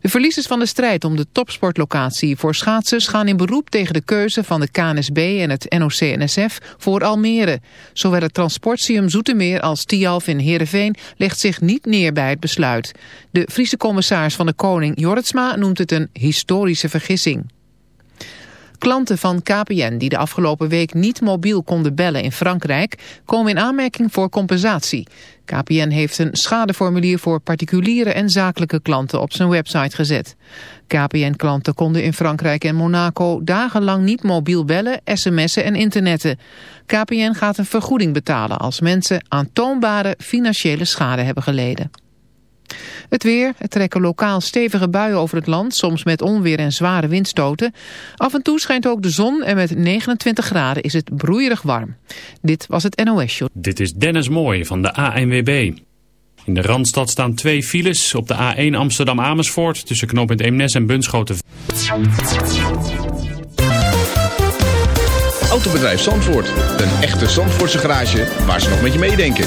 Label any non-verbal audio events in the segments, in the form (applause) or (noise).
De verliezers van de strijd om de topsportlocatie voor schaatsers gaan in beroep tegen de keuze van de KNSB en het NOC-NSF voor Almere. Zowel het transportium Zoetermeer als Tialf in Heerenveen legt zich niet neer bij het besluit. De Friese commissaris van de Koning Jorritsma noemt het een historische vergissing. Klanten van KPN die de afgelopen week niet mobiel konden bellen in Frankrijk komen in aanmerking voor compensatie. KPN heeft een schadeformulier voor particuliere en zakelijke klanten op zijn website gezet. KPN-klanten konden in Frankrijk en Monaco dagenlang niet mobiel bellen, sms'en en internetten. KPN gaat een vergoeding betalen als mensen aantoonbare financiële schade hebben geleden. Het weer, er trekken lokaal stevige buien over het land, soms met onweer en zware windstoten. Af en toe schijnt ook de zon en met 29 graden is het broeierig warm. Dit was het NOS Show. Dit is Dennis Mooij van de ANWB. In de Randstad staan twee files op de A1 Amsterdam-Amersfoort tussen knooppunt Eemnes en Bunschoten. Autobedrijf Zandvoort, een echte Zandvoortse garage waar ze nog met je meedenken.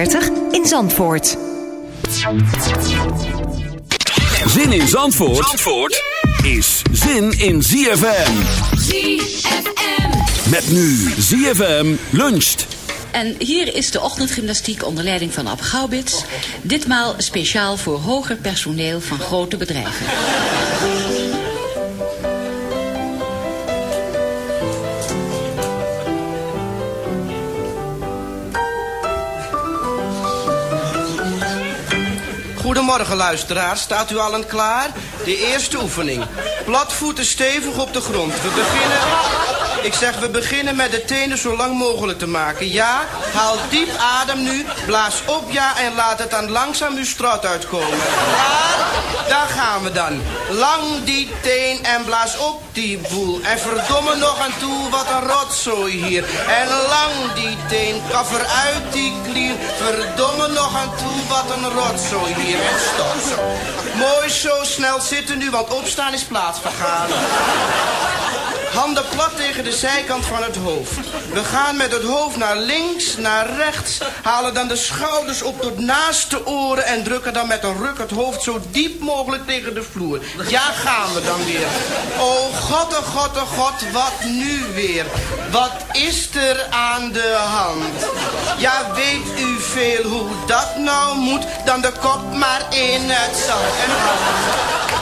in Zandvoort. Zin in Zandvoort, Zandvoort is zin in ZFM. ZFM. Met nu ZFM luncht. En hier is de ochtendgymnastiek onder leiding van Ab Gaubits. Ditmaal speciaal voor hoger personeel van grote bedrijven. Goedemorgen luisteraars, staat u allen klaar? De eerste oefening. Platvoeten stevig op de grond. We beginnen... Ik zeg, we beginnen met de tenen zo lang mogelijk te maken. Ja, haal diep adem nu, blaas op ja en laat het dan langzaam uw strot uitkomen. Daar gaan we dan. Lang die teen en blaas op die boel. En verdomme nog aan toe, wat een rotzooi hier. En lang die teen, kaffer uit die klier. Verdomme nog aan toe, wat een rotzooi hier. En stop zo. Mooi zo snel zitten nu, want opstaan is plaatsvergaan. Handen plat tegen de zijkant van het hoofd. We gaan met het hoofd naar links, naar rechts. Halen dan de schouders op tot naast de oren. En drukken dan met een ruk het hoofd zo diep mogelijk tegen de vloer. Ja, gaan we dan weer. Oh god, oh god, oh god, wat nu weer? Wat is er aan de hand? Ja, weet u veel hoe dat nou moet? Dan de kop maar in het zand. En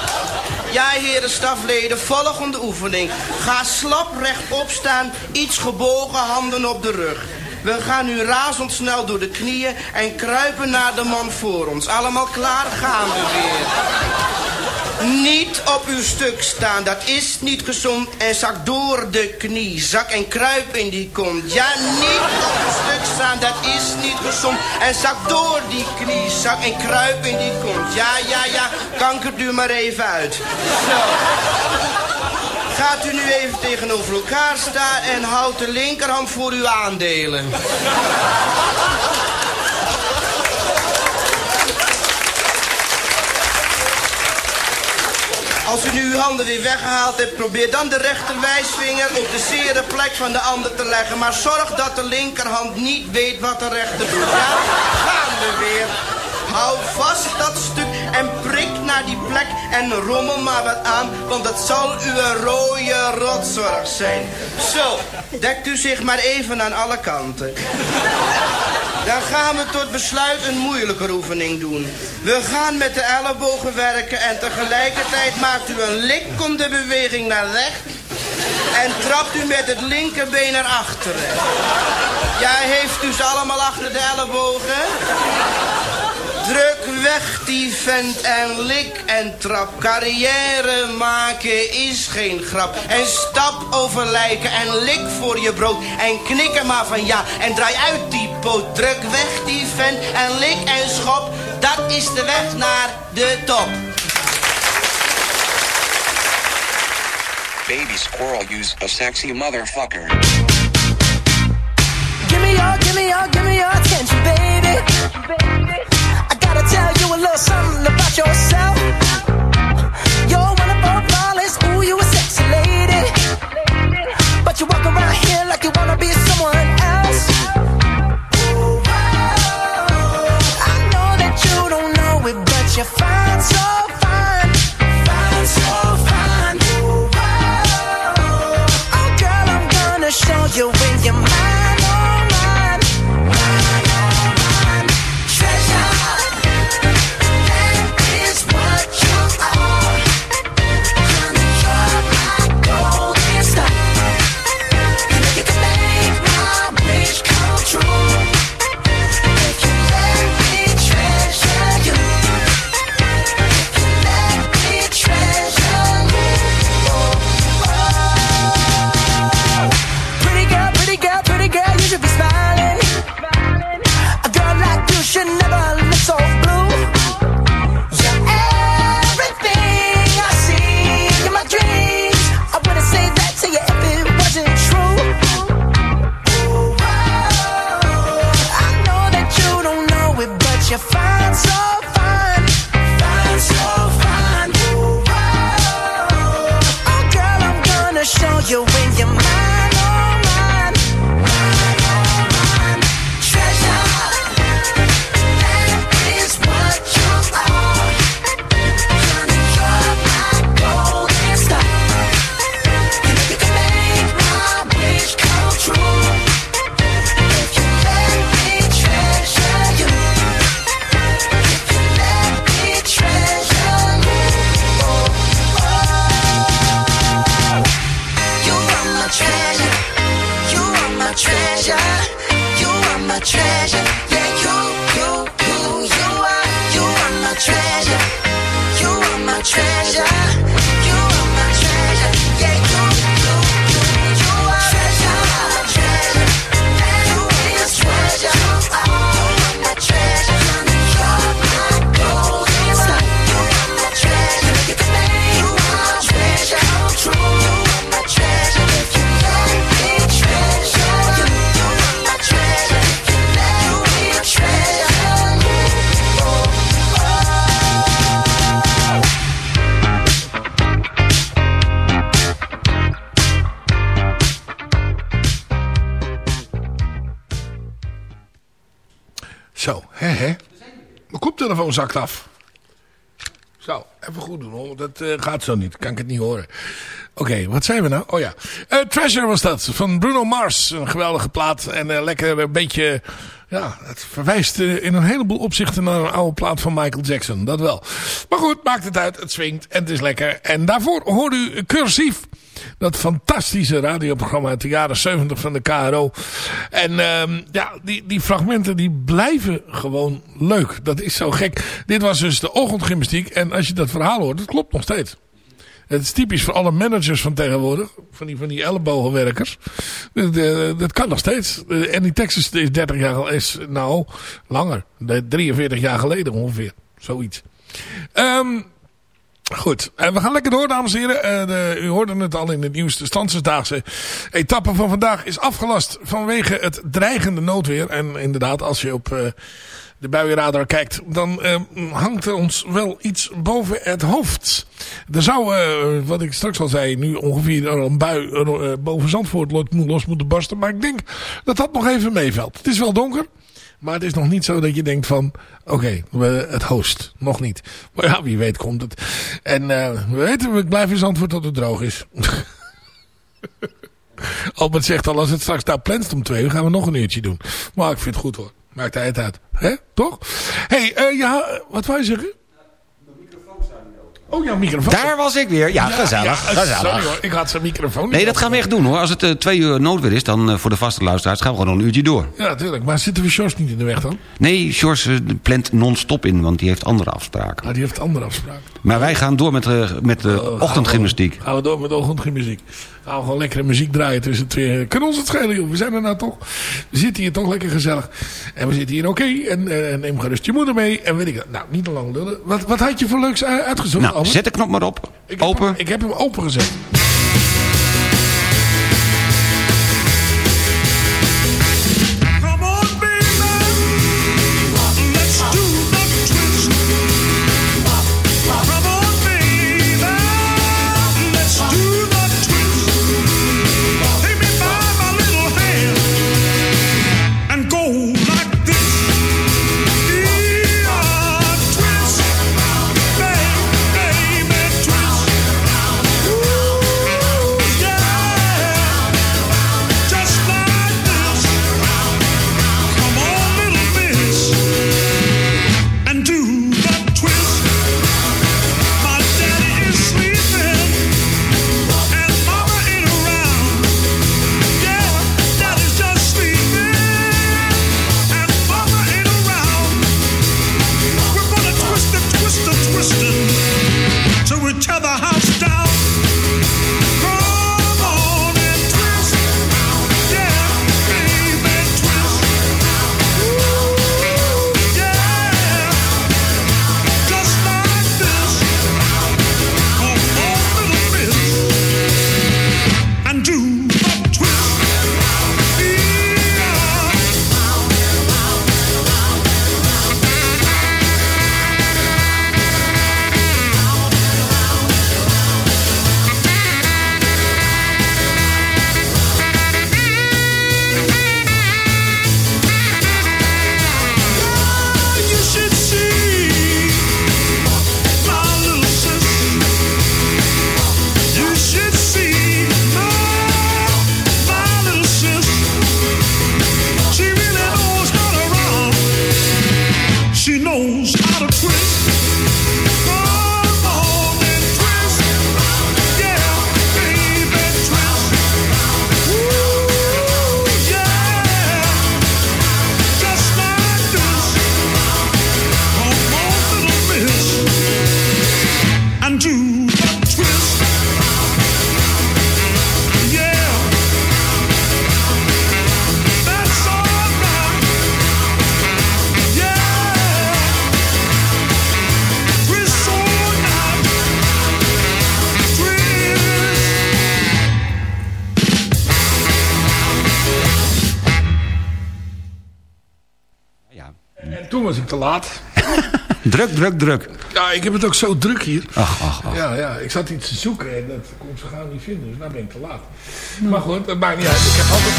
ja, heren stafleden, volgende oefening. Ga slap rechtop staan, iets gebogen, handen op de rug. We gaan nu razendsnel door de knieën en kruipen naar de man voor ons. Allemaal klaar, gaan we weer. Niet op uw stuk staan, dat is niet gezond. En zak door de knie, zak en kruip in die kont. Ja, niet op uw stuk staan, dat is niet gezond. En zak door die knie, zak en kruip in die kont. Ja, ja, ja, kankert u maar even uit. Zo. Gaat u nu even tegenover elkaar staan en houdt de linkerhand voor uw aandelen. Als u nu uw handen weer weggehaald hebt, probeer dan de rechterwijsvinger op de zere plek van de ander te leggen. Maar zorg dat de linkerhand niet weet wat de rechter doet. Ja? we weer. Hou vast dat stuk en prik naar die plek en rommel maar wat aan, want dat zal uw rode rotzorg zijn. Zo, dekt u zich maar even aan alle kanten. Dan gaan we tot besluit een moeilijke oefening doen. We gaan met de ellebogen werken en tegelijkertijd maakt u een lik om de beweging naar rechts. En trapt u met het linkerbeen naar achteren. Ja, heeft u ze allemaal achter de ellebogen? Druk weg die vent en lik en trap. Carrière maken is geen grap. En stap over lijken en lik voor je brood. En knik er maar van ja en draai uit die poot. Druk weg die vent en lik en schop. Dat is de weg naar de top. Baby squirrel use a sexy motherfucker. Give me your, give me your, give me your attention, baby. Little something about yourself. You're flawless, ooh, you a sexy lady. But you walk around here like you wanna be someone else. I know that you don't know it, but you're fine. Zakt af. Zo, even goed doen hoor. Dat eh, gaat zo niet. Kan ik het niet horen. Oké, wat zijn we nou? Oh ja. Eh, Treasure was dat. Van Bruno Mars. Een geweldige plaat. En eh, lekker een beetje... Ja, het verwijst in een heleboel opzichten naar een oude plaat van Michael Jackson. Dat wel. Maar goed, maakt het uit. Het swingt en het is lekker. En daarvoor hoort u cursief. Dat fantastische radioprogramma uit de jaren 70 van de KRO. En ehm, ja, die, die fragmenten die blijven gewoon leuk. Dat is zo gek. Dit was dus de ochtendgymnastiek. En als je dat verhaal hoort, dat klopt nog steeds. Het is typisch voor alle managers van tegenwoordig. Van die, van die ellebogenwerkers. Dat, kan nog steeds. En die tekst is, is 30 jaar, is nou langer. De 43 jaar geleden ongeveer. Zoiets. Ehm Goed, en we gaan lekker door dames en heren. Eh, de, u hoorde het al in het nieuws. De etappe van vandaag is afgelast vanwege het dreigende noodweer. En inderdaad, als je op eh, de buienradar kijkt, dan eh, hangt er ons wel iets boven het hoofd. Er zou, eh, wat ik straks al zei, nu ongeveer een bui eh, boven Zandvoort los moeten barsten. Maar ik denk dat dat nog even meevalt. Het is wel donker. Maar het is nog niet zo dat je denkt van... Oké, we het host. Nog niet. Maar ja, wie weet komt het. En eh, we weten, we blijven in antwoord tot het droog is. (laughs) Albert zegt al, als het straks daar plant om twee uur... gaan we nog een uurtje doen. Maar ik vind het goed hoor. Maakt de tijd uit. Hè? Toch? hey, eh, ja, wat wou je zeggen? Oh ja, microfoon. Daar was ik weer. Ja, gezellig. ja, gezellig. Sorry hoor, ik had zijn microfoon niet Nee, dat gaan we echt doen hoor. Als het eh, twee uur noodweer is, dan eh, voor de vaste luisteraars gaan we gewoon nog een uurtje door. Ja, natuurlijk. Maar zitten we Sjors niet in de weg dan? Nee, eh, plant non-stop in, want die heeft andere afspraken. Ah, die heeft andere afspraken. Maar wij gaan door met, eh, met de ochtendgymnastiek. Gaan we door met ochtendgymnastiek. Gaan we gewoon lekkere muziek draaien tussen twee. Kan ons het schelen, joh. We zijn er nou toch. We zitten hier toch lekker gezellig. En we zitten hier oké. En, eh, en neem gerust je moeder mee. En weet ik. Nou, niet te lang lullen. Wat, wat had je voor leuks uitgezocht, Nou, Albert? zet de knop maar op. Ik heb Open. Hem, ik heb hem open gezet. Te laat. (laughs) Druk, druk, druk. Ja, ik heb het ook zo druk hier. Ach, ach, ach. Ja, ja, ik zat iets te zoeken en dat kon zo gauw niet vinden. Dus nou ben ik te laat. Maar goed, dat maakt niet uit. Ik heb altijd,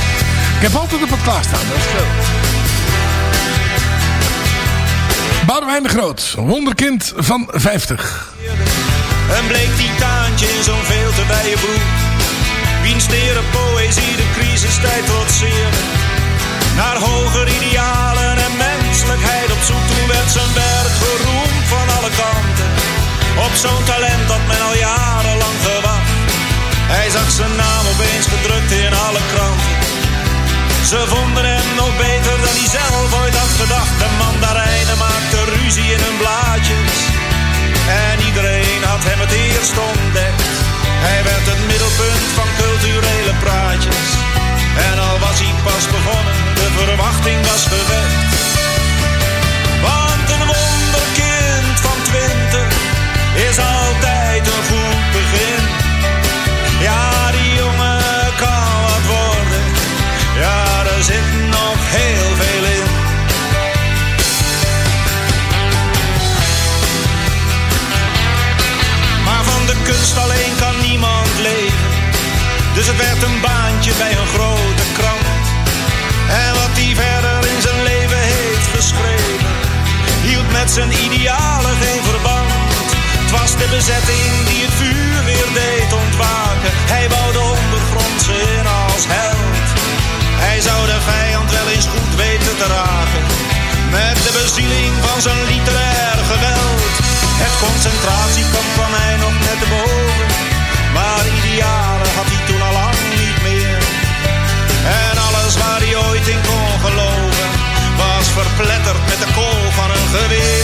ik heb altijd op het klaarstaan. Dat is veel. Boudewijn de Groot, wonderkind van 50. Een bleek titaantje in zo'n veel te wijde broek. Wiens tere poëzie de crisistijd trotseerde. Naar hoger idealen en menselijkheid op zoek. Toen werd zijn werk geroemd van alle kanten. Op zo'n talent dat men al jarenlang gewacht. Hij zag zijn naam opeens gedrukt in alle kranten. Ze vonden hem nog beter dan hij zelf ooit had gedacht. De mandarijnen maakten ruzie in hun blaadjes. En iedereen had hem het eerst ontdekt. Hij werd het middelpunt van culturele praatjes. En al was hij pas begonnen, de verwachting was gewekt. Want een wonderkind van twintig is altijd een goed begin. Ja, die jongen kan wat worden. Ja, er zit nog heel veel in. Maar van de kunst alleen kan niemand leven. Dus het werd een baantje bij een grote bezetting die het vuur weer deed ontwaken. Hij wou de ondergrondse in als held. Hij zou de vijand wel eens goed weten te raken. Met de bezieling van zijn literair geweld. Het concentratiekamp kwam hij nog net boven. Maar idealen had hij toen al lang niet meer. En alles waar hij ooit in kon geloven. Was verpletterd met de kool van een geweer.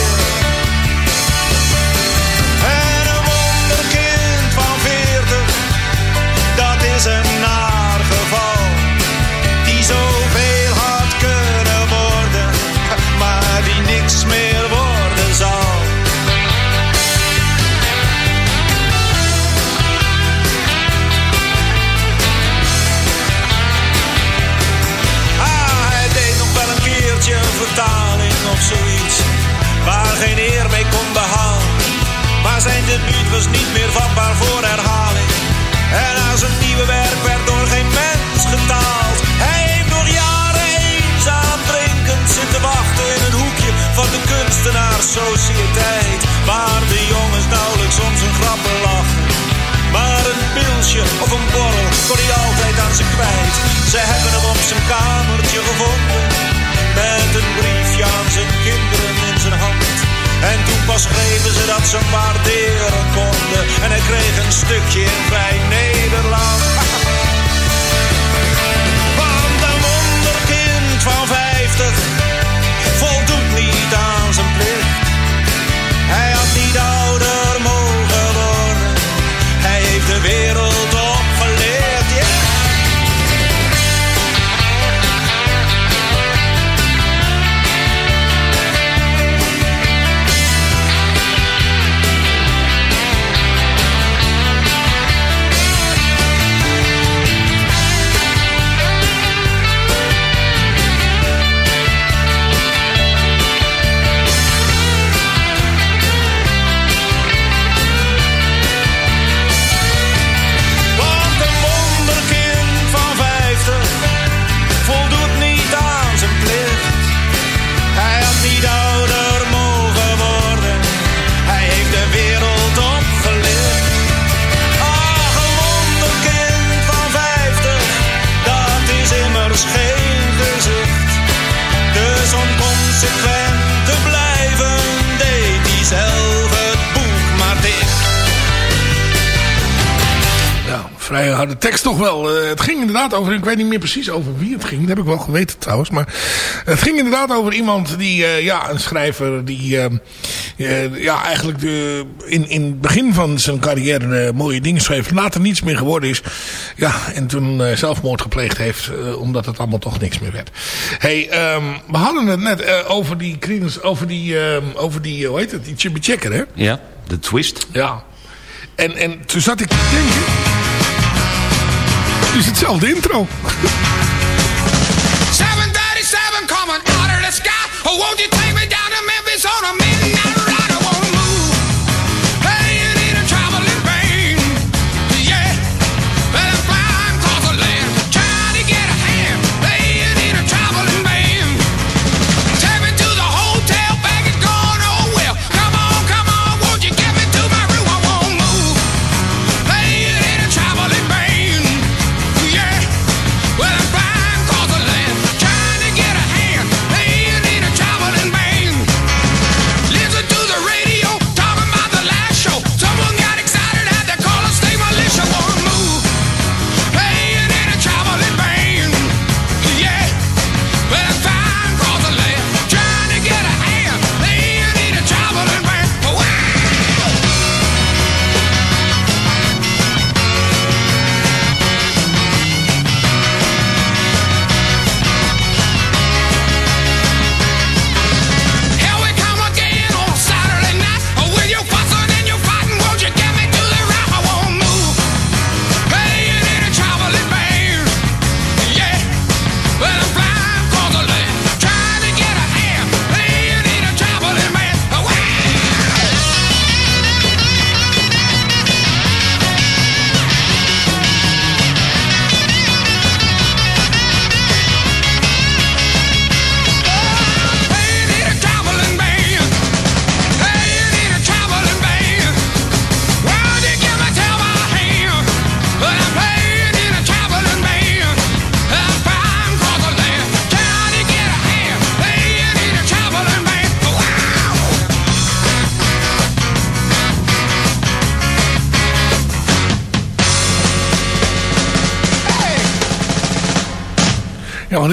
Zoiets. Waar geen eer mee kon behalen. Maar zijn debuut was niet meer vatbaar voor herhaling. En aan zijn nieuwe werk werd door geen mens getaald. Hij heeft nog jaren eenzaam drinkend zitten wachten in een hoekje van de kunstenaarssociëteit. Waar de jongens nauwelijks om zijn grappen lachen. Maar een pilsje of een borrel kon hij altijd aan ze kwijt. Ze hebben hem op zijn kamertje gevonden. Met een briefje pas schreven ze dat ze waarderen konden. En hij kreeg een stukje in vrij Nederland. Toch wel. Eh, het ging inderdaad over, ik weet niet meer precies over wie het ging. Dat heb ik wel geweten trouwens. Maar het ging inderdaad over iemand die, eh, ja, een schrijver die, eh, ja, eigenlijk de, in, in het begin van zijn carrière mooie dingen schreef. Later niets meer geworden is. Ja, en toen zelfmoord gepleegd heeft, omdat het allemaal toch niks meer werd. hey, ehm, we hadden het net over die, over die, ehm, over die, hoe heet het, die Chubby Checker, hè? Ja, de twist. Ja. En, en toen zat ik te denken... Het is hetzelfde intro. 737 coming out of the sky. Oh, won't you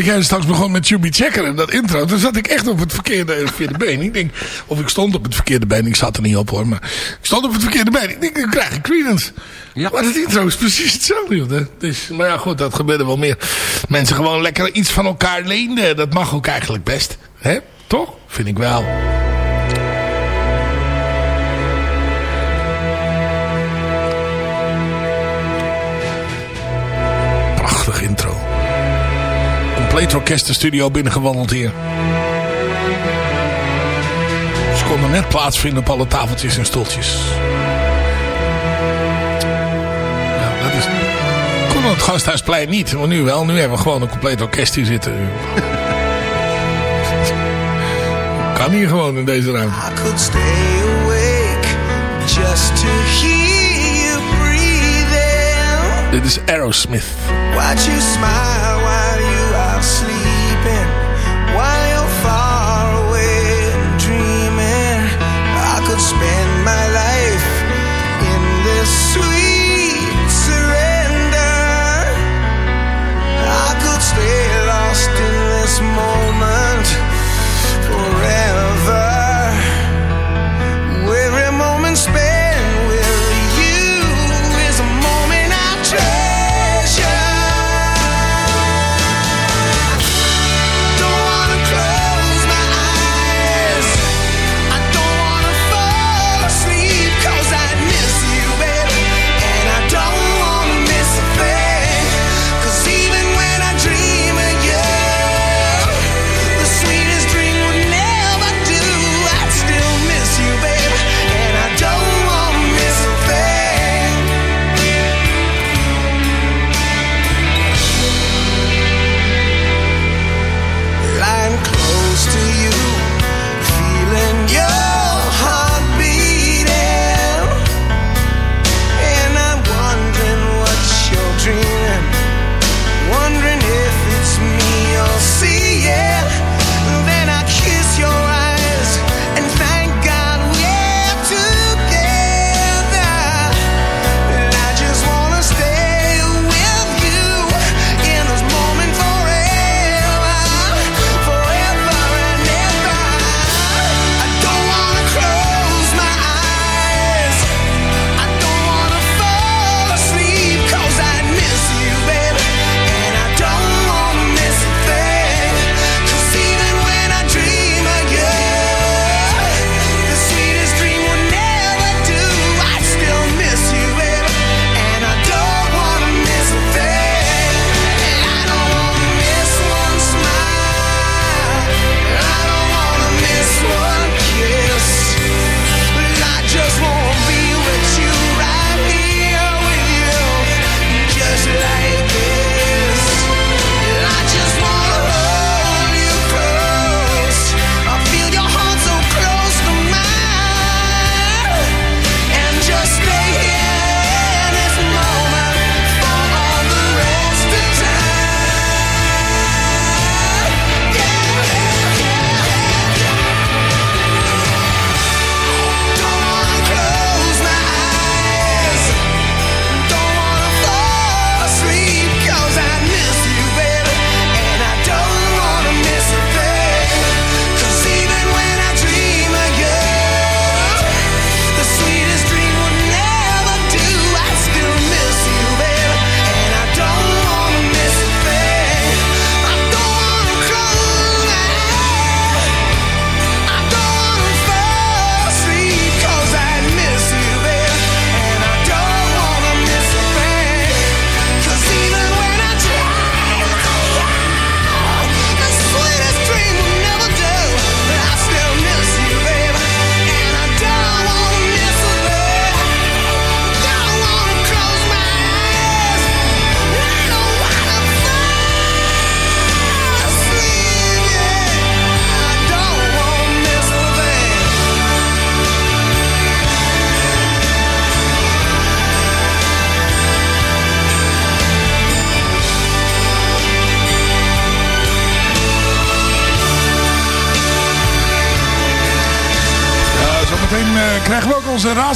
ik jij straks begon met Jubi Checker en dat intro. Toen zat ik echt op het verkeerde, eh, verkeerde been. Ik denk, of ik stond op het verkeerde been. Ik zat er niet op hoor, maar ik stond op het verkeerde been. Ik denk, dan krijg ik Credence. Ja. Maar het intro is precies hetzelfde. Joh. Dus, maar ja, goed, dat gebeurde wel meer. Mensen gewoon lekker iets van elkaar leenden. Dat mag ook eigenlijk best. hè? Toch? Vind ik wel. compleet orkest binnengewandeld hier. Ze konden net plaatsvinden op alle tafeltjes en stoeltjes. Ja, dat is... Kon het Gasthuisplein niet, maar nu wel. Nu hebben we gewoon een compleet orkest hier zitten. (laughs) kan hier gewoon in deze ruimte. I. Dit is Aerosmith. Watch you smile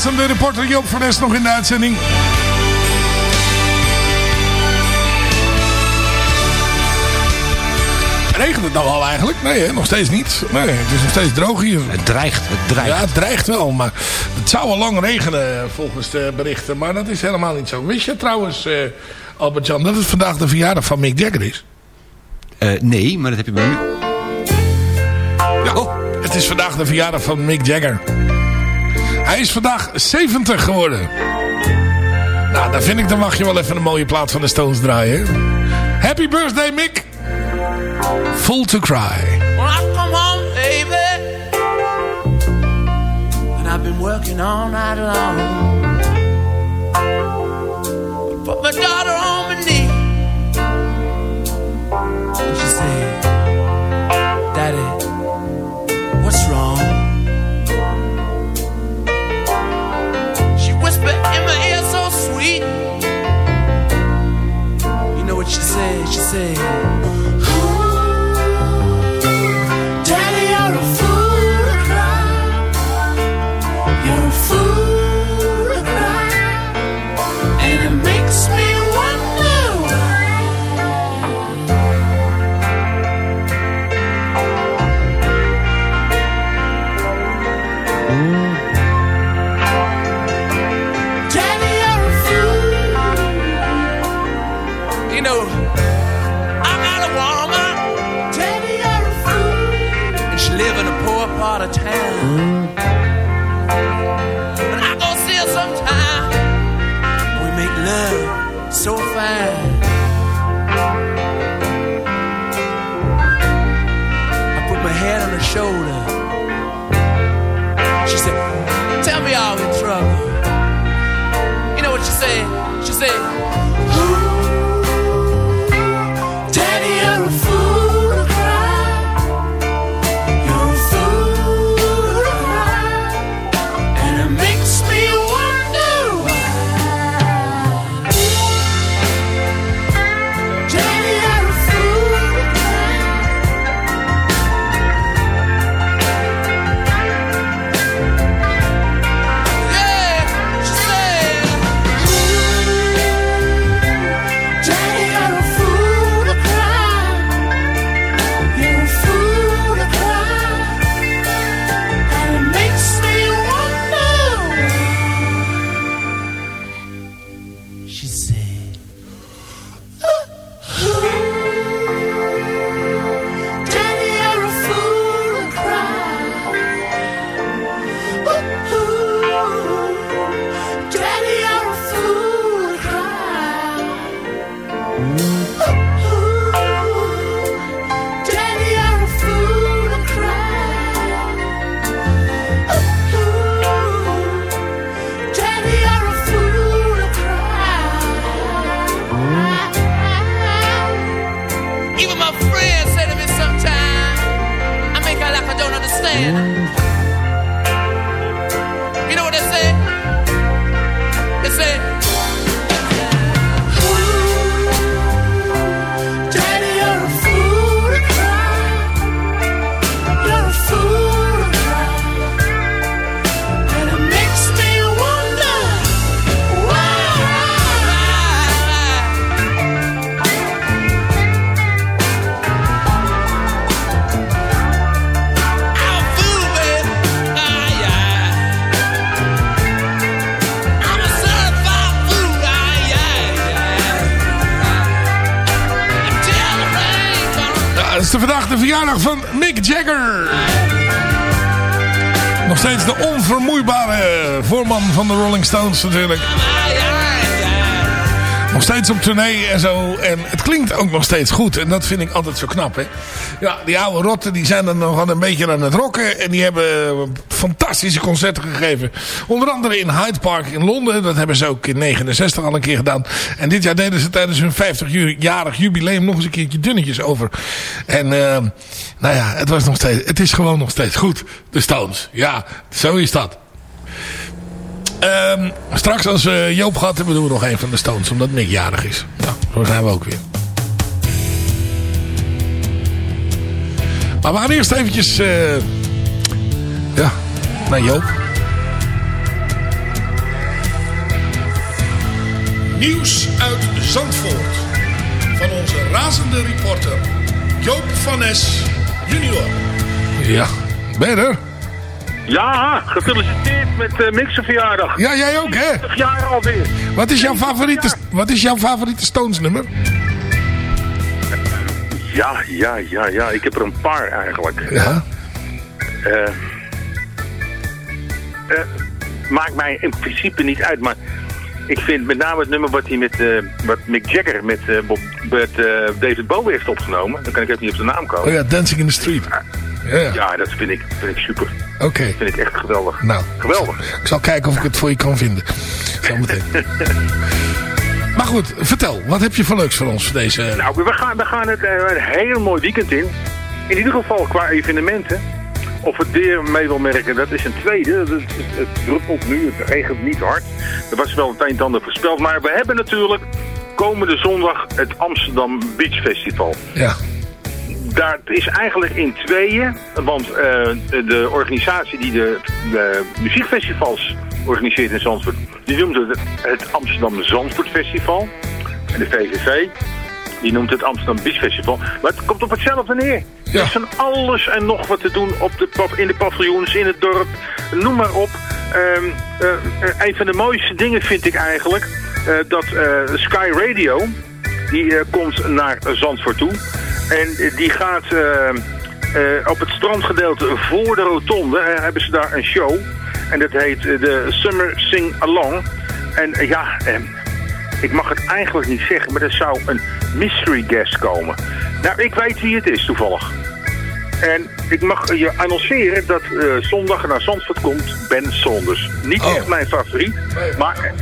Klaassen, de reporter Joop van nog in de uitzending. Regent het nou al eigenlijk? Nee, hè? nog steeds niet. Nee, het is nog steeds droog hier. Het dreigt, het dreigt. Ja, het dreigt wel, maar het zou al lang regenen volgens de berichten. Maar dat is helemaal niet zo. Wist je trouwens, uh, Albert-Jan, dat het vandaag de verjaardag van Mick Jagger is? Eh, nee, maar dat heb je bij me... Ja, oh. het is vandaag de verjaardag van Mick Jagger. Hij is vandaag 70 geworden. Nou, dan vind ik, dan mag je wel even een mooie plaat van de Stones draaien. Happy birthday, Mick. Full to cry. When I come home, baby, and I've been working all night long. Put my daughter on my knee, and she said, Rolling Stones natuurlijk. Nog steeds op tournee en zo. En het klinkt ook nog steeds goed. En dat vind ik altijd zo knap. Hè? Ja, die oude rotten die zijn er nog een beetje aan het rocken. En die hebben fantastische concerten gegeven. Onder andere in Hyde Park in Londen. Dat hebben ze ook in 69 al een keer gedaan. En dit jaar deden ze tijdens hun 50-jarig jubileum nog eens een keertje dunnetjes over. En uh, nou ja, het, was nog steeds, het is gewoon nog steeds goed. De Stones. Ja, zo is dat. Um, straks als uh, Joop gaat, hebben we nog een van de Stones. Omdat Mick jarig is. Nou, zo zijn we ook weer. Maar we gaan eerst eventjes... Uh, ja, naar Joop. Nieuws uit Zandvoort. Van onze razende reporter Joop van Nes junior. Ja, ben je? Ja, gefeliciteerd met uh, verjaardag. Ja, jij ook, hè? jaar alweer. Wat is jouw favoriete, wat is jouw favoriete Stones nummer? Ja, ja, ja, ja. Ik heb er een paar eigenlijk. Ja? Eh, eh, maakt mij in principe niet uit, maar ik vind met name het nummer wat hij met wat Mick Jagger met, Bob, met David Bowie heeft opgenomen. Dan kan ik even niet op de naam komen. Oh ja, Dancing in the Street. Ja, Ja, dat vind ik, vind ik super. oké. Dat vind ik echt geweldig. Nou, Geweldig. ik zal kijken of ik het voor je kan vinden. Zometeen. (laughs) maar goed, vertel. Wat heb je voor leuks voor ons voor deze... Nou, we gaan, we gaan het eh, een heel mooi weekend in. In ieder geval qua evenementen. Of het weer mee wil merken, dat is een tweede. Het, het, het druppelt nu, het regent niet hard. Er was wel een het een en ander voorspeld. Maar we hebben natuurlijk komende zondag het Amsterdam Beach Festival. Ja. Daar is eigenlijk in tweeën, want eh, de organisatie die de, de muziekfestivals organiseert in Zandvoort, die noemt het het Amsterdam Zandvoort Festival. En de VVV, die noemt het Amsterdam Beach Festival. Maar het komt op hetzelfde neer. Er is van alles en nog wat te doen op de, in de paviljoens, in het dorp, noem maar op. Eh, een van de mooiste dingen vind ik eigenlijk eh, dat Sky Radio, die komt naar Zandvoort toe. En die gaat eh, eh, op het strandgedeelte voor de rotonde, eh, hebben ze daar een show. En dat heet eh, de Summer Sing Along. En ja, eh, ik mag het eigenlijk niet zeggen, maar er zou een mystery guest komen. Nou, ik weet wie het is toevallig. En ik mag je annonceren dat zondag naar Zandvoort komt Ben Saunders. Niet echt mijn favoriet, maar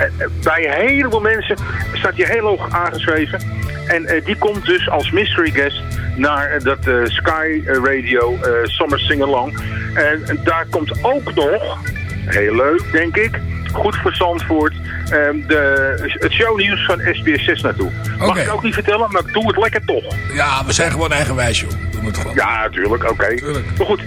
bij een heleboel mensen staat hij heel hoog aangeschreven. En eh, die komt dus als mystery guest naar eh, dat eh, Sky Radio Summer Sing-Along. En, en daar komt ook nog, heel leuk denk ik, goed voor Zandvoort, ehm, de, het shownieuws van SBS 6 naartoe. Mag Oké. ik ook niet vertellen, maar ik doe het lekker toch. Ja, we zijn gewoon eigenwijs, joh. Doen het gewoon. Ja, natuurlijk, oké. Maar goed,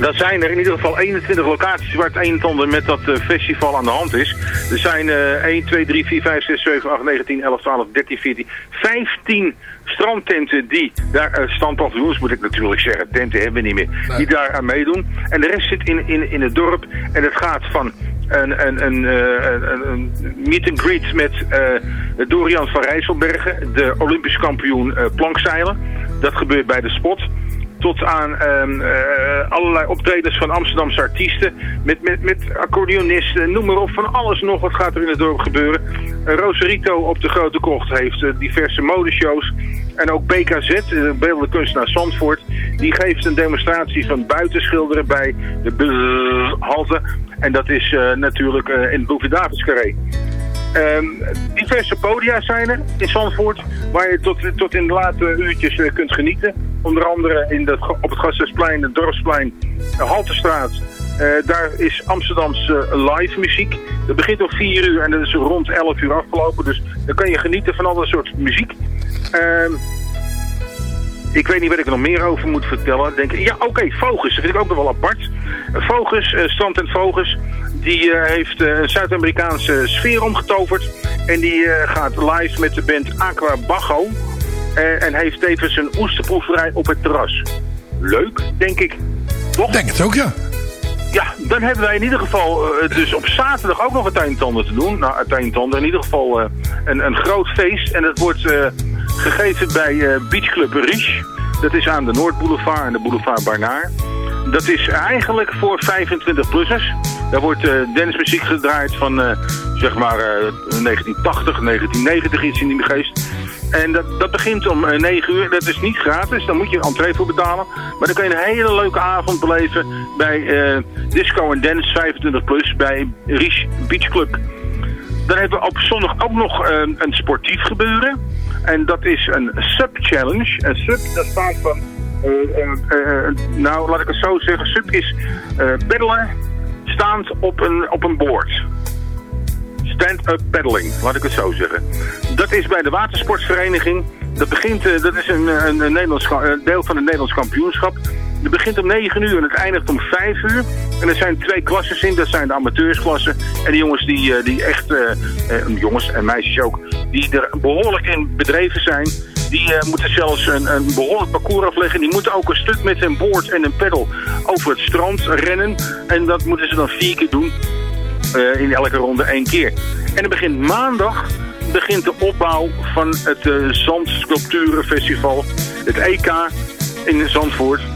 dan zijn er in ieder geval 21 locaties waar het een en ander met dat eh, festival aan de hand is. Er zijn eh 1, 2, 3, 4, 5, 6, 7, 8, 9, 10, 11, 12, 13, 14, 15 strandtenten die daar, eh strandpaviljoens moet ik natuurlijk zeggen, tenten hebben we niet meer, die daar aan meedoen. En de rest zit in, in, in het dorp en het gaat van een, een, een, eh, een, een, meet and greet met eh, Dorian van Rijsselbergen, de Olympisch kampioen eh, plankzeilen. Dat gebeurt bij de spot tot aan ehm, eh, allerlei optredens van Amsterdamse artiesten. Met, met, met accordeonisten, noem maar op, van alles nog wat gaat er in het dorp gebeuren. Uh, Rosarito op de Grote Kocht heeft eh, diverse modeshows. En ook BKZ, uh, Beeldende Kunstenaar Zandvoort, die geeft een demonstratie van buitenschilderen bij de halte. En dat is eh, natuurlijk eh, in het Boeven Carré. Ehm, diverse podia zijn er in Zandvoort, waar je tot, tot in de late uurtjes eh, kunt genieten. Onder andere in de, op het Gasthuisplein, het Dorpsplein, de Haltestraat. Eh, daar is Amsterdamse live muziek. Dat begint om 4 uur en dat is rond 11 uur afgelopen. Dus dan kan je genieten van alle soort muziek. Ehm, ik weet niet wat ik er nog meer over moet vertellen. Denk, ja, oké, Vogels. Dat vind ik ook nog wel apart. Vogels, eh, Strand en Vogels, die eh, heeft eh, een Zuid-Amerikaanse sfeer omgetoverd. En die eh, gaat live met de band Aqua Bago. Eh, en heeft tevens een oesterproeverij op het terras. Leuk, denk ik. Toch? Denk het ook, ja. Ja, dan hebben wij in ieder geval eh, dus op zaterdag ook nog het een en ander te doen. Nou, het in ieder geval eh, een, een groot feest. En dat wordt eh, gegeven bij eh Beach Club Riche. Dat is aan de Noordboulevard en de Boulevard Barnaar. Dat is eigenlijk voor 25-plussers. Daar wordt eh dancemuziek gedraaid van eh, zeg maar eh, 1980, 1990 iets in die geest. En dat, dat begint om eh, 9 uur. Dat is niet gratis, daar moet je entree voor betalen. Maar dan kan je een hele leuke avond beleven bij eh, Disco en Dance 25 plus bij Ries Beach Club. Dan hebben we op zondag ook nog eh, een sportief gebeuren. En dat is een sub-challenge. Een sub, dat staat van... eh, eh, eh, nou, laat ik het zo zeggen. Sub is eh peddelen staand op een, op een boord. Stand-up paddling, laat ik het zo zeggen. Dat is bij de watersportvereniging. Dat, begint, eh, dat is een, een, Nederlands, deel van het Nederlands kampioenschap. Dat begint om 9 uur en het eindigt om 5 uur. En er zijn twee klasses in. Dat zijn de amateursklassen. En de jongens die, eh, die echt, eh, jongens en meisjes ook, die er behoorlijk in bedreven zijn. Die eh, moeten zelfs een, een behoorlijk parcours afleggen. Die moeten ook een stuk met een boord en een pedal over het strand rennen. En dat moeten ze dan vier keer doen. Eh, in elke ronde één keer. En dan begint maandag begint de opbouw van het eh Zandsculpturenfestival. Het EK in Zandvoort.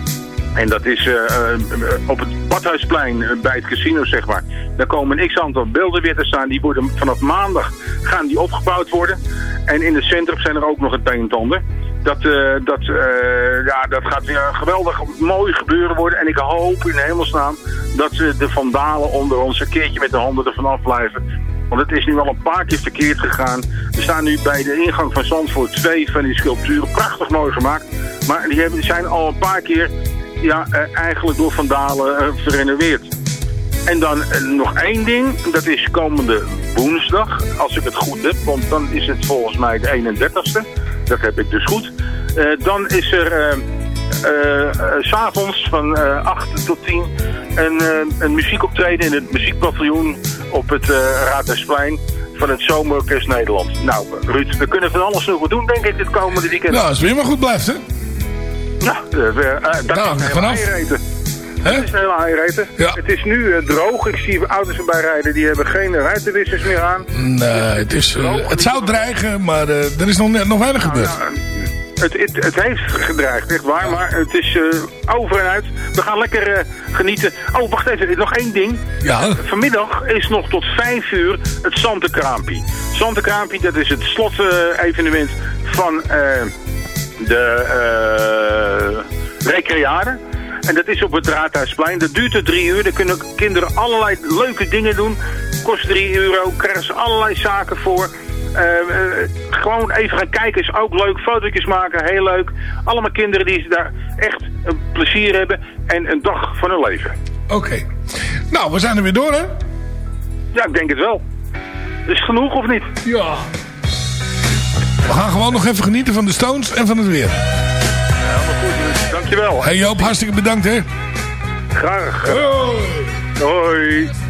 En dat is eh, eh, op het Badhuisplein eh, bij het casino, zeg maar. Daar komen een x-aantal beelden weer te staan. Die worden vanaf maandag gaan die opgebouwd worden. En in het centrum zijn er ook nog het een. Dat, dat, ja, dat gaat weer geweldig mooi gebeuren worden. En ik hoop in hemelsnaam dat eh, de vandalen onder ons een keertje met de handen ervan afblijven. Want het is nu al een paar keer verkeerd gegaan. Er staan nu bij de ingang van Zandvoort twee van die sculpturen. Prachtig mooi gemaakt. Maar die hebben, zijn al een paar keer ja, eh, eigenlijk door vandalen eh, gerenoveerd. En dan eh, nog één ding. Dat is komende woensdag. Als ik het goed heb. Want dan is het volgens mij de 31ste. Dat heb ik dus goed. Eh, dan is er... eh, eh, eh, s'avonds van eh 8 tot 10 een, eh, een muziekoptreden in het muziekpaviljoen op het eh Raadhuisplein van het Zomerorkest Nederland. Nou, Ruud, we kunnen van alles nog wat doen, denk ik, dit komende weekend. Nou, als het weer maar goed blijft, hè? Nou, eh, we- eh, dat Nou, is een hele vanaf. eiereten. Dat is een hele eiereten. Het is nu eh, droog. Ik zie auto's erbij rijden, die hebben geen ruitenwissers meer aan. Nee, het, is, eh, het zou dreigen, maar eh, er is nog, nog weinig gebeurd. Het, het, het heeft gedreigd, echt waar. Maar het is eh, over en uit. We gaan lekker eh, genieten. Oh, wacht even. Nog één ding. Ja. Vanmiddag is nog tot vijf uur het Zantekraampie. Zantekraampie, dat is het slot-evenement van eh, de recrearen. En dat is op het Raadhuisplein. Dat duurt er drie uur. Daar kunnen kinderen allerlei leuke dingen doen. Kost drie euro. Krijgen ze allerlei zaken voor. Eh, eh, gewoon even gaan kijken is ook leuk. Fotootjes maken, heel leuk. Allemaal kinderen die daar echt een plezier hebben. En een dag van hun leven. Oké. Nou, we zijn er weer door, hè? Ja, ik denk het wel. Is het genoeg of niet? Ja. We gaan gewoon nog even genieten van de Stones en van het weer. Helemaal goed, dankjewel. Hey Joop, hartstikke bedankt, hè? Graag. Hoi. Even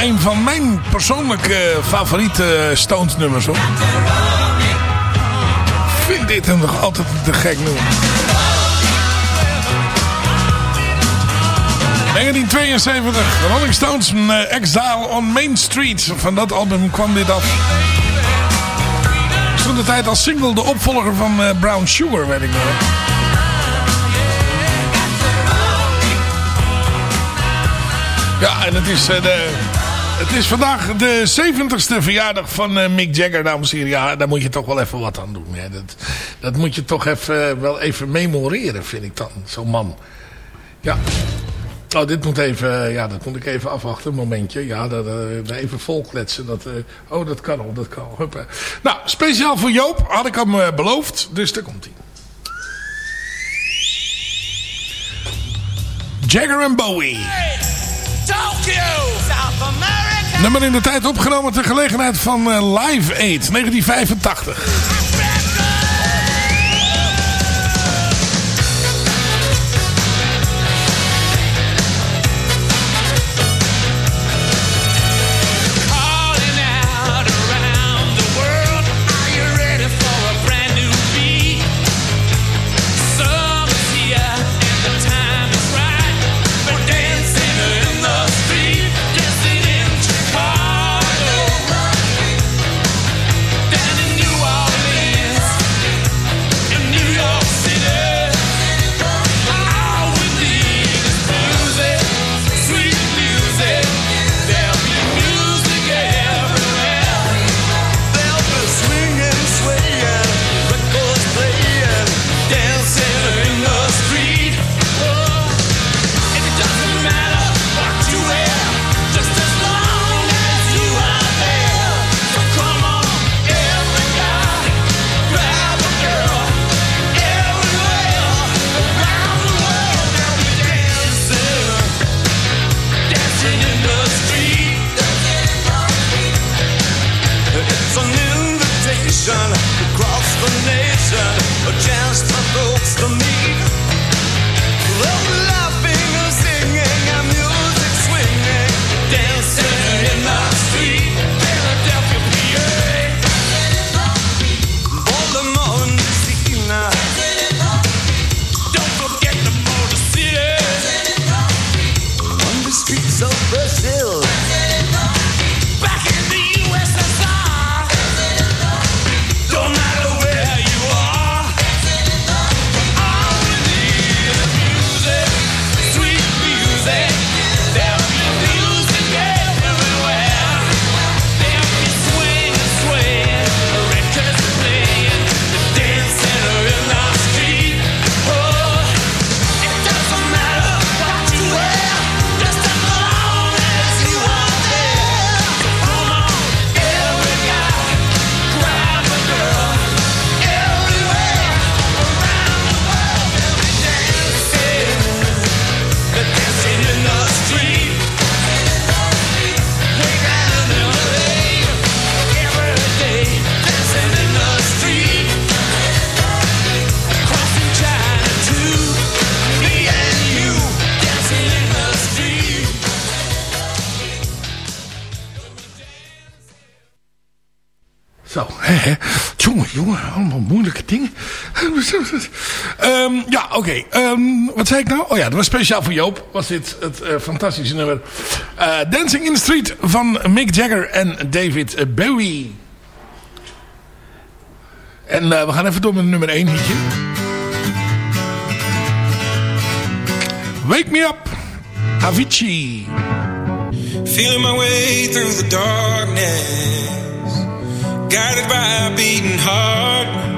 een van mijn persoonlijke eh, favoriete Stones nummers hoor. Ik vind dit een nog altijd te gek nummer. 1972, Rolling Stones, eh, Exile on Main Street. Van dat album kwam dit af. Toen de tijd als single de opvolger van eh, Brown Sugar, weet ik nog. Ja, en het is, eh, de, het is vandaag de 70ste verjaardag van eh, Mick Jagger, dames en heren. Ja, daar moet je toch wel even wat aan doen. Dat, dat moet je toch even, eh, wel even memoreren, vind ik dan. Zo'n man. Ja. Oh, dit moet even, ja, dat moet ik even afwachten, een momentje. Ja, dat, eh, even volkletsen. Dat, eh, oh, dat kan al, dat kan al. Huppa. Nou, speciaal voor Joop had ik hem eh, beloofd, dus daar komt hij. Jagger en Bowie. South America. Nummer in de tijd opgenomen ter gelegenheid van eh, Live Aid 1985. Zei ik nou? Oh ja, dat was speciaal voor Joop. Was dit het eh, fantastische nummer. Eh, Dancing in the Street van Mick Jagger en David Bowie. En eh, we gaan even door met nummer 1 hitje. Wake Me Up, Avicii. Feeling my way through the darkness, guided by a beating heart.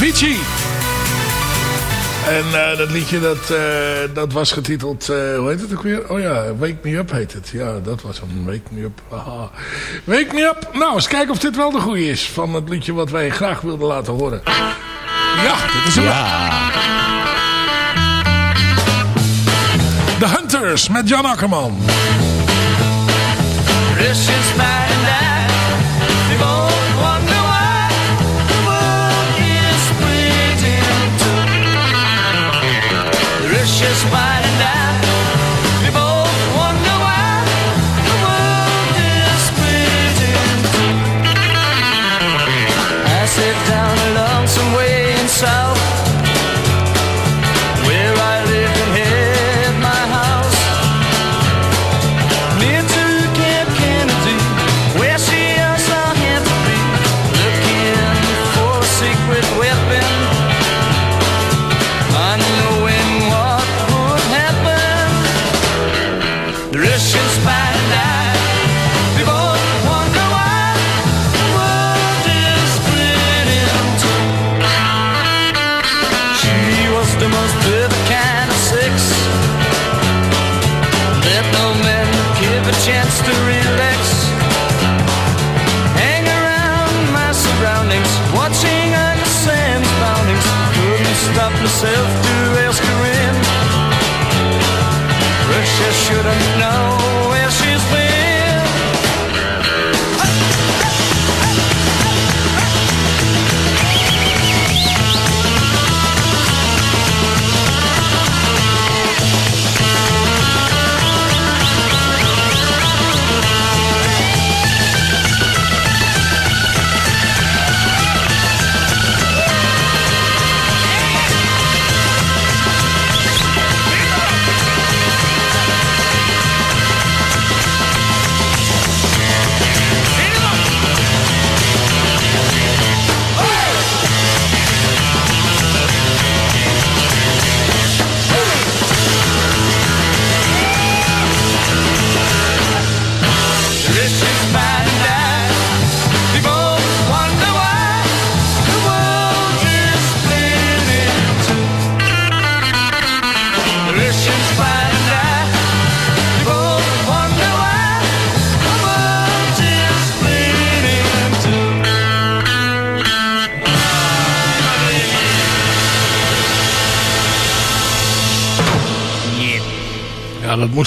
Avicii. En eh, dat liedje dat, eh, dat was getiteld, uh, hoe heet het ook weer? Oh ja, Wake Me Up heet het. Ja, dat was hem, Wake Me Up. Wake Me Up. Nou, eens kijken of dit wel de goede is van het liedje wat wij graag wilden laten horen. Ja, dit is hem. Ja. The Hunters met Jan Akkerman. This is my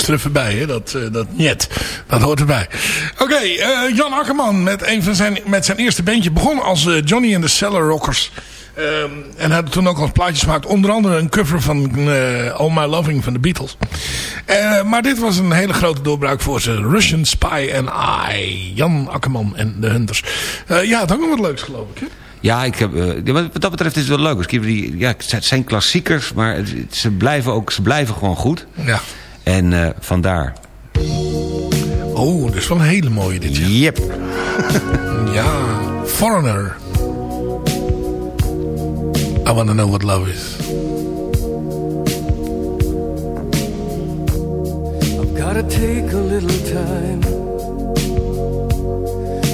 moest er even bij, hè? Dat, eh, dat niet. Dat hoort erbij. Oké, eh, Jan Akkerman met, een van zijn, met zijn eerste bandje begon als eh, Johnny and the Cellar Rockers. Um, en had toen ook al plaatjes gemaakt. Onder andere een cover van All My Loving van de Beatles. Maar dit was een hele grote doorbraak voor ze. Russian Spy and I. Jan Akkerman en de Hunters. Ja, het had ook nog wat leuks geloof ik. Hè? Ja, ik heb, wat dat betreft is het wel leuk. Die, ja, het zijn klassiekers, maar ze, blijven ook, ze blijven gewoon goed. Ja. En eh, vandaar. Oh, dat is wel een hele mooie dit. Ja. Yep. (laughs) ja, Foreigner. I want to know what love is. I've gotta take a little time,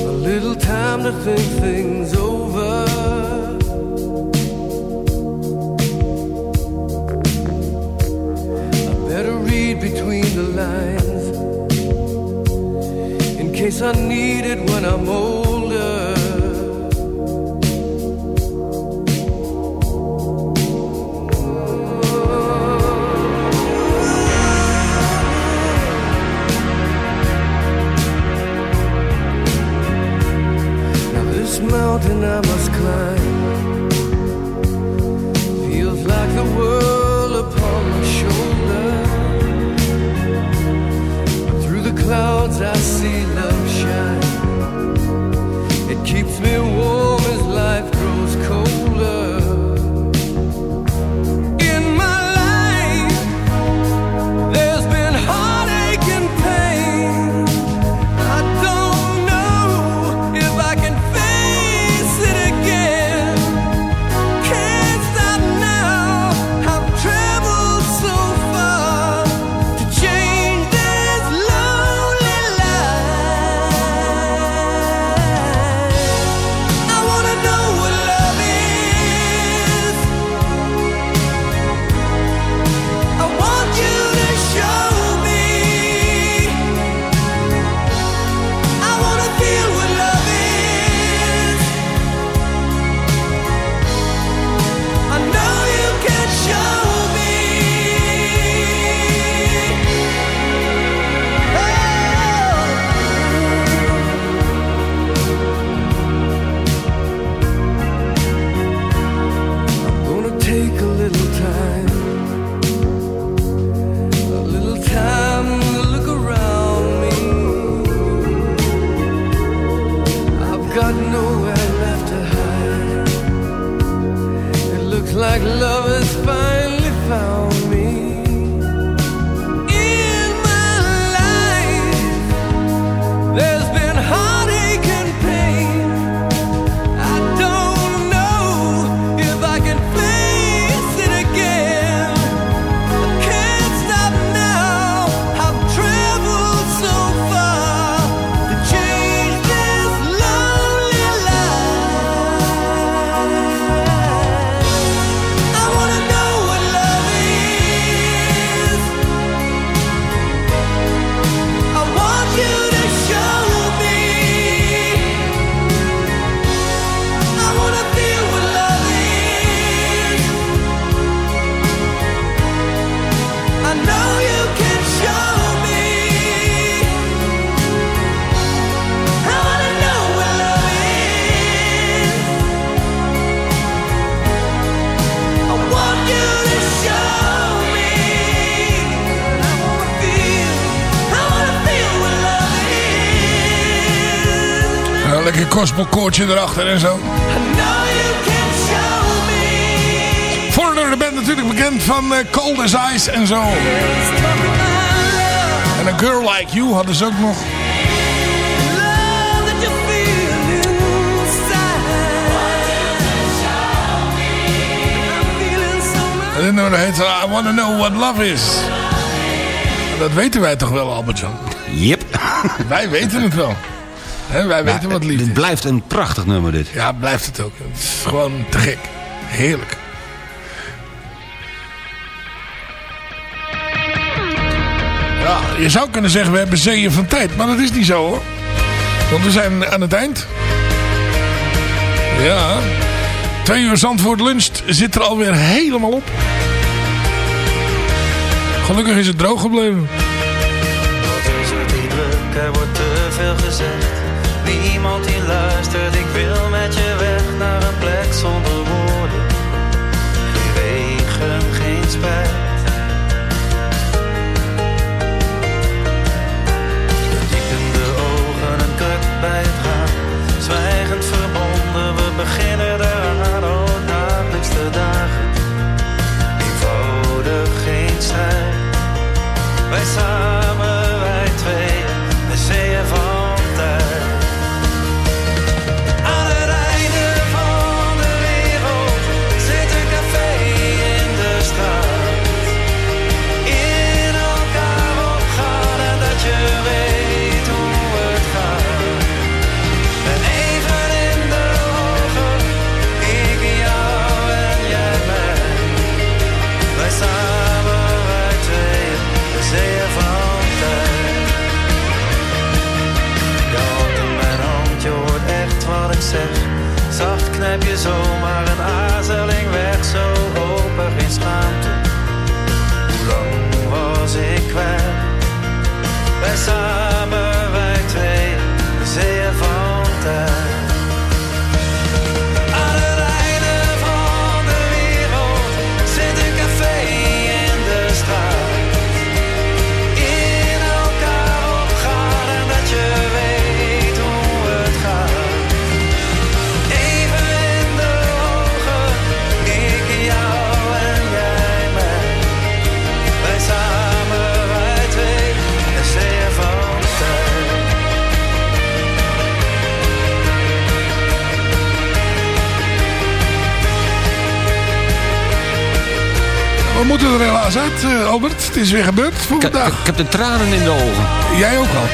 a little time to think things over. Read between the lines in case I need it when I'm older. Gospelkoortje erachter en zo. Foreigner, de band natuurlijk bekend van eh, Cold as Ice en zo. En A Girl Like You hadden ze ook nog. En dit nummer heet eh, I Wanna Know What Love Is. Dat weten wij toch wel, Albert-Jan? Yep. wij weten het wel. Wij weten wat liefde Dit blijft een prachtig nummer dit. Ja, blijft het ook. Het is gewoon te gek. Heerlijk. Ja, je zou kunnen zeggen we hebben zeeën van tijd. Maar dat is niet zo hoor. Want we zijn aan het eind. Ja. Twee uur Zandvoort lunch zit er alweer helemaal op. Gelukkig is het droog gebleven. Wat is het niet druk, er wordt te veel gezegd niemand die luistert. Ik wil met je weg naar een plek zonder woorden. Geen regen, geen spijt. Wij We moeten er helaas uit, eh, Albert. Het is weer gebeurd voor vandaag. Ik heb de tranen in de ogen. Jij ook al.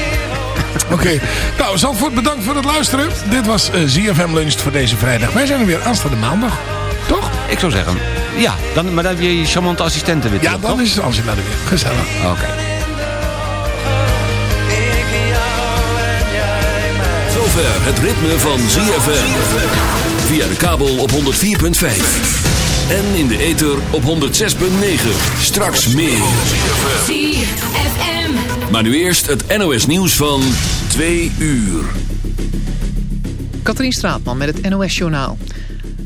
Oké. Nou, Zandvoort bedankt voor het luisteren. Dit was eh, ZFM Lunch voor deze vrijdag. Wij zijn er weer aanstaande maandag. Toch? Ik zou zeggen, ja. Dan, maar dan heb je je charmante assistenten weer Ja, terug, dan toch? is het Angela er weer. Gezellig. Oké. Zover het ritme van ZFM. Via de kabel op 104.5. En in de ether op 106.9. Straks meer. ZFM. Maar nu eerst het NOS nieuws van 2 uur. Katrien Straatman met het NOS-journaal.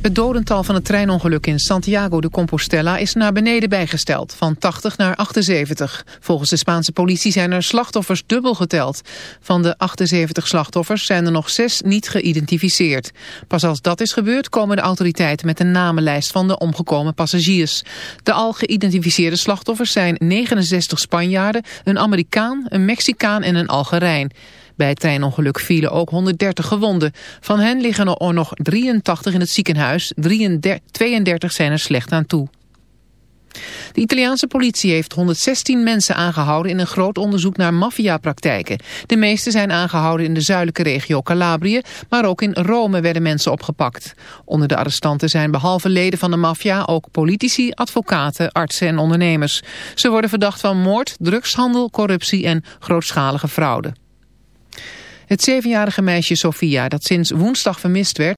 Het dodental van het treinongeluk in Santiago de Compostela is naar beneden bijgesteld, van 80 naar 78. Volgens de Spaanse politie zijn er slachtoffers dubbel geteld. Van de 78 slachtoffers zijn er nog zes niet geïdentificeerd. Pas als dat is gebeurd komen de autoriteiten met een namenlijst van de omgekomen passagiers. De al geïdentificeerde slachtoffers zijn 69 Spanjaarden, een Amerikaan, een Mexicaan en een Algerijn. Bij het treinongeluk vielen ook 130 gewonden. Van hen liggen er nog 83 in het ziekenhuis. 33 32 zijn er slecht aan toe. De Italiaanse politie heeft 116 mensen aangehouden in een groot onderzoek naar maffiapraktijken. De meeste zijn aangehouden in de zuidelijke regio Calabrië, maar ook in Rome werden mensen opgepakt. Onder de arrestanten zijn behalve leden van de maffia ook politici, advocaten, artsen en ondernemers. Ze worden verdacht van moord, drugshandel, corruptie en grootschalige fraude. Het zevenjarige meisje Sofia, dat sinds woensdag vermist werd...